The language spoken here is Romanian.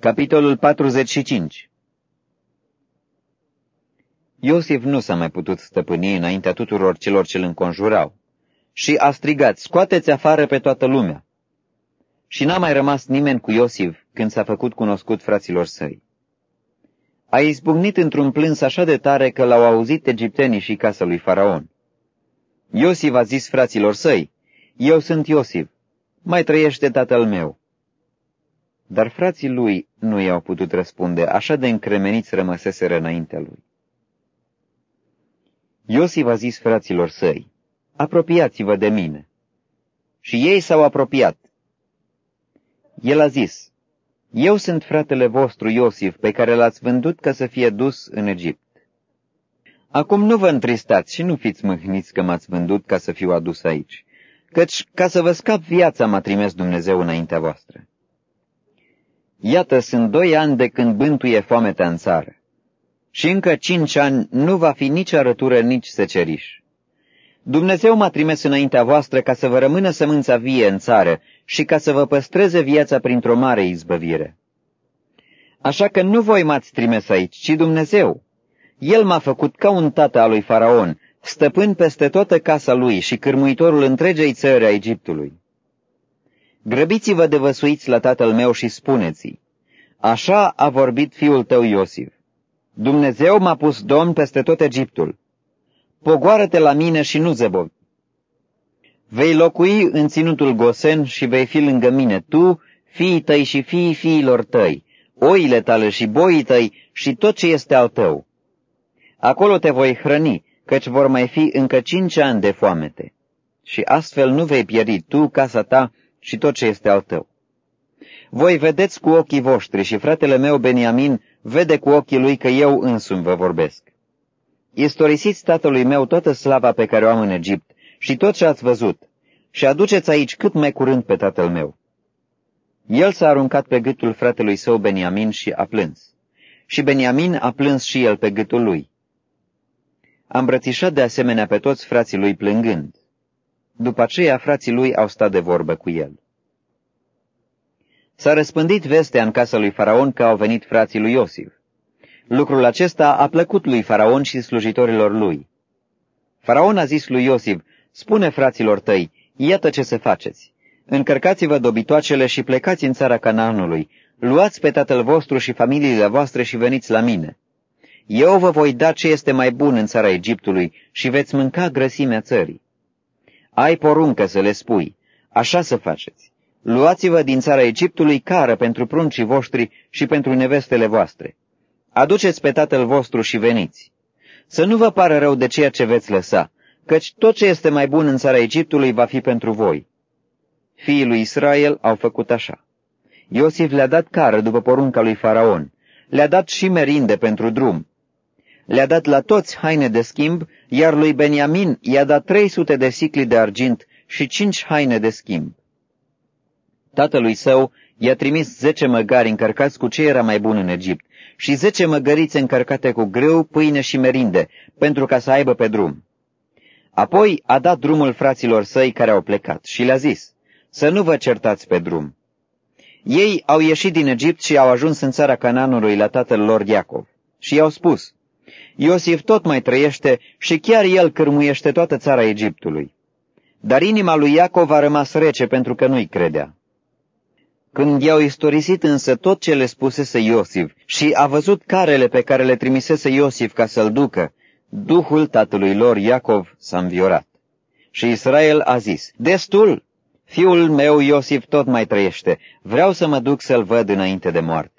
Capitolul 45 Iosif nu s-a mai putut stăpâni înaintea tuturor celor ce îl înconjurau și a strigat, scoateți afară pe toată lumea. Și n-a mai rămas nimeni cu Iosif când s-a făcut cunoscut fraților săi. A izbucnit într-un plâns așa de tare că l-au auzit egiptenii și casa lui Faraon. Iosif a zis fraților săi, Eu sunt Iosif, mai trăiește tatăl meu. Dar frații lui nu i-au putut răspunde, așa de încremeniți rămăseseră înaintea lui. Iosif a zis fraților săi, apropiați-vă de mine. Și ei s-au apropiat. El a zis, eu sunt fratele vostru Iosif, pe care l-ați vândut ca să fie dus în Egipt. Acum nu vă întristați și nu fiți mâhniți că m-ați vândut ca să fiu adus aici, căci ca să vă scap viața m-a trimis Dumnezeu înaintea voastră. Iată, sunt doi ani de când bântuie foamea în țară. Și încă cinci ani nu va fi nici arătură, nici seceriș. Dumnezeu m-a trimis înaintea voastră ca să vă rămână sămânța vie în țară și ca să vă păstreze viața printr-o mare izbăvire. Așa că nu voi m-ați trimis aici, ci Dumnezeu. El m-a făcut ca un tată al lui Faraon, stăpân peste toată casa lui și cârmuitorul întregei țări a Egiptului. Grăbiți-vă de văsuiți la tatăl meu și spuneți-i, așa a vorbit fiul tău Iosif. Dumnezeu m-a pus domn peste tot Egiptul. Pogoară-te la mine și nu zăbovi. Vei locui în ținutul Gosen și vei fi lângă mine, tu, fiii tăi și fiii fiilor tăi, oile tale și boii tăi și tot ce este al tău. Acolo te voi hrăni, căci vor mai fi încă cinci ani de foamete. Și astfel nu vei pieri tu, casa ta și tot ce este al tău. Voi vedeți cu ochii voștri și fratele meu Beniamin vede cu ochii lui că eu însumi vă vorbesc. Istorisiți tatălui meu toată slava pe care o am în Egipt și tot ce ați văzut și aduceți aici cât mai curând pe tatăl meu. El s-a aruncat pe gâtul fratelui său Beniamin și a plâns. Și Beniamin a plâns și el pe gâtul lui. A îmbrățișat de asemenea pe toți frații lui plângând. După aceea, frații lui au stat de vorbă cu el. S-a răspândit vestea în casa lui Faraon că au venit frații lui Iosif. Lucrul acesta a plăcut lui Faraon și slujitorilor lui. Faraon a zis lui Iosif, spune fraților tăi, iată ce să faceți. Încărcați-vă dobitoacele și plecați în țara Canaanului, luați pe tatăl vostru și familiile voastre și veniți la mine. Eu vă voi da ce este mai bun în țara Egiptului și veți mânca grăsimea țării. Ai poruncă să le spui, așa să faceți. Luați-vă din țara Egiptului cară pentru pruncii voștri și pentru nevestele voastre. Aduceți pe tatăl vostru și veniți. Să nu vă pară rău de ceea ce veți lăsa, căci tot ce este mai bun în țara Egiptului va fi pentru voi. Fiii lui Israel au făcut așa. Iosif le-a dat cară după porunca lui Faraon, le-a dat și merinde pentru drum. Le-a dat la toți haine de schimb, iar lui Beniamin i-a dat 300 de sicli de argint și cinci haine de schimb. Tatălui său i-a trimis zece măgari încărcați cu ce era mai bun în Egipt și zece măgărițe încărcate cu grâu, pâine și merinde, pentru ca să aibă pe drum. Apoi a dat drumul fraților săi care au plecat și le-a zis, să nu vă certați pe drum. Ei au ieșit din Egipt și au ajuns în țara Cananului la tatăl lor Iacov și i-au spus, Iosif tot mai trăiește și chiar el cârmuiește toată țara Egiptului. Dar inima lui Iacov a rămas rece pentru că nu-i credea. Când i-au istorisit însă tot ce le spusese Iosif și a văzut carele pe care le trimisese Iosif ca să-l ducă, Duhul tatălui lor Iacov s-a înviorat. Și Israel a zis, Destul! Fiul meu Iosif tot mai trăiește, vreau să mă duc să-l văd înainte de moarte.